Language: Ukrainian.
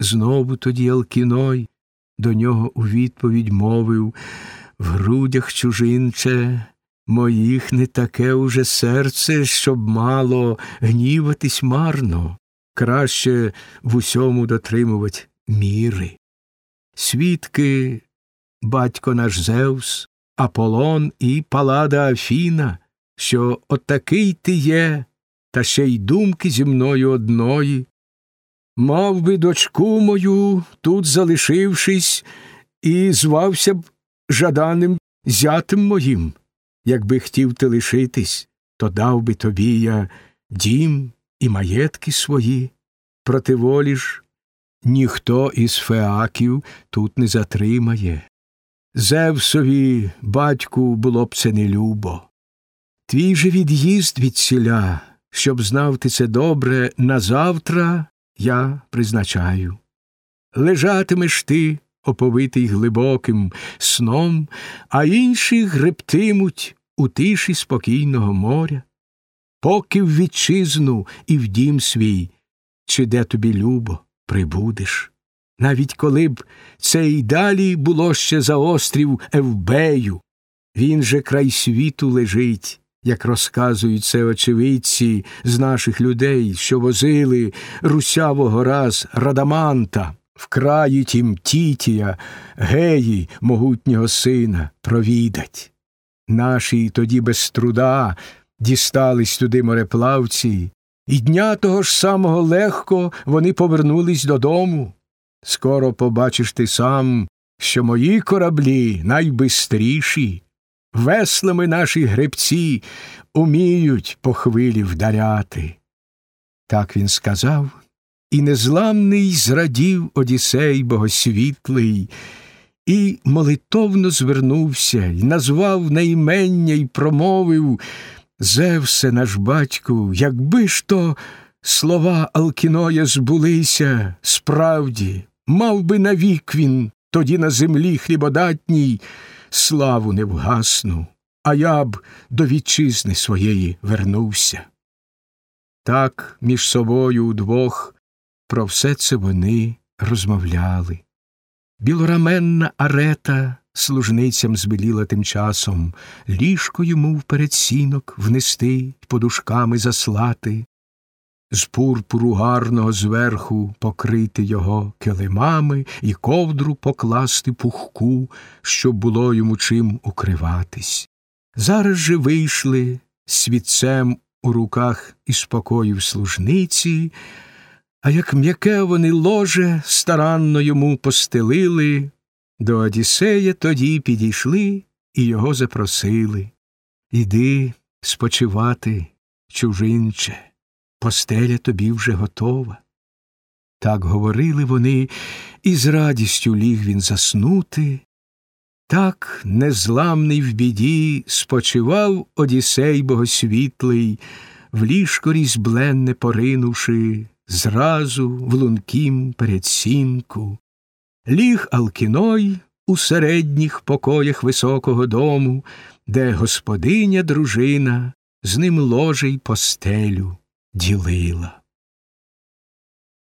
Знову тоді Алкіной до нього у відповідь мовив в грудях чужинче, моїх не таке уже серце, щоб мало гніватись марно, краще в усьому дотримувати міри. Свідки, батько наш Зевс, Аполлон і Палада Афіна, що отакий ти є, та ще й думки зі мною одної. Мав би дочку мою, тут залишившись, і звався б жаданим зятем моїм. Якби хотів ти лишитись, то дав би тобі я дім і маєтки свої. Проти волі ж ніхто із феаків тут не затримає. Зевсові, батьку, було б це нелюбо. Твій же від'їзд від ціля, щоб знав ти це добре, на завтра я призначаю. Лежатимеш ти, оповитий глибоким сном, а інші гребтимуть у тиші спокійного моря, поки в вітчизну і в дім свій, чи де тобі любо, прибудеш. Навіть коли б це й далі було ще за острів Евбею, він же край світу лежить, як розказують це очевидці з наших людей, що возили русявого раз Радаманта, вкраї тім Тітія, геї могутнього сина провідать. Наші тоді без труда дістались туди мореплавці, і дня того ж самого легко вони повернулись додому. Скоро побачиш ти сам, що мої кораблі найбистріші, веслами наші гребці уміють по хвилі вдаряти. Так він сказав, і незламний зрадів Одісей богосвітлий, і молитовно звернувся, і назвав наймення й промовив Зевсе наш батьку, якби ж то слова Алкіноя збулися справді, мав би навік він тоді на землі хлібодатній славу не вгасну, а я б до вітчизни своєї вернувся. Так між собою удвох про все це вони розмовляли. Білораменна арета служницям збеліла тим часом, ліжко йому вперед сінок внести й подушками заслати, з пурпуру гарного зверху покрити його килимами і ковдру покласти пухку, щоб було йому чим укриватись. Зараз же вийшли світцем у руках і спокоїв служниці, а як м'яке вони ложе старанно йому постелили, до Одіссея тоді підійшли і його запросили. Іди спочивати, чужинче, постеля тобі вже готова. Так говорили вони, і з радістю ліг він заснути. Так незламний в біді спочивав Одісей богосвітлий, в ліжко різьбленне поринувши, зразу в лункім передсінку. Ліг Алкіной у середніх покоях високого дому, де господиня дружина з ним ложе й постелю ділила.